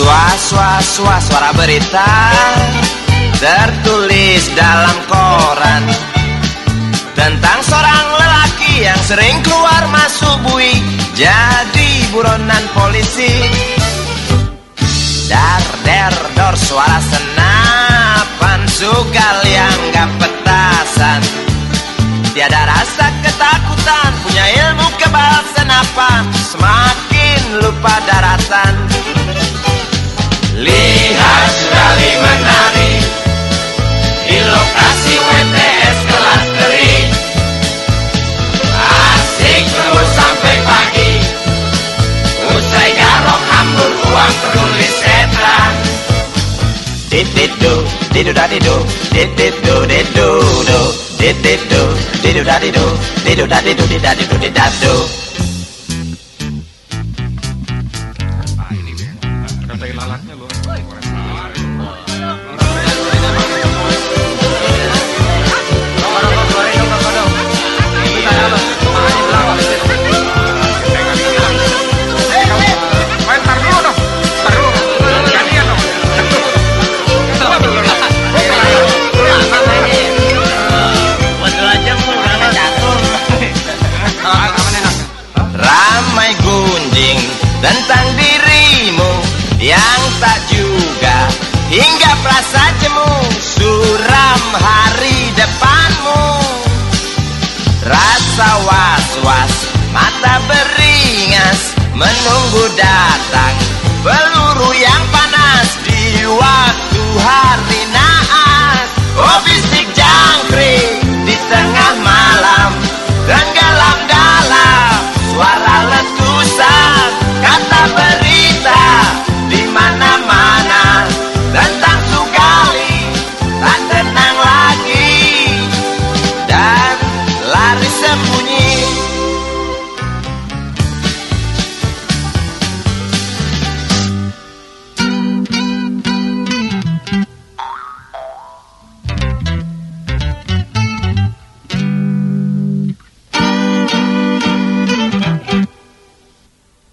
Swa-swa-swa suara berita Tertulis dalam koran. Tentang seorang lelaki yang sering keluar masuk bui Jadi buronan polisi. Dar der dor suara senapan Sugal yang gak petasan. Tiada rasa ketakutan Punya ilmu kebal senapan. Semakin did do da did do, did did do did do do, did did do, did do da did do, did do da do did da do did da do. Gunjing tentang dirimu yang tak juga hingga perasa jemu suram hari depanmu. Rasa was-was mata beringas menunggu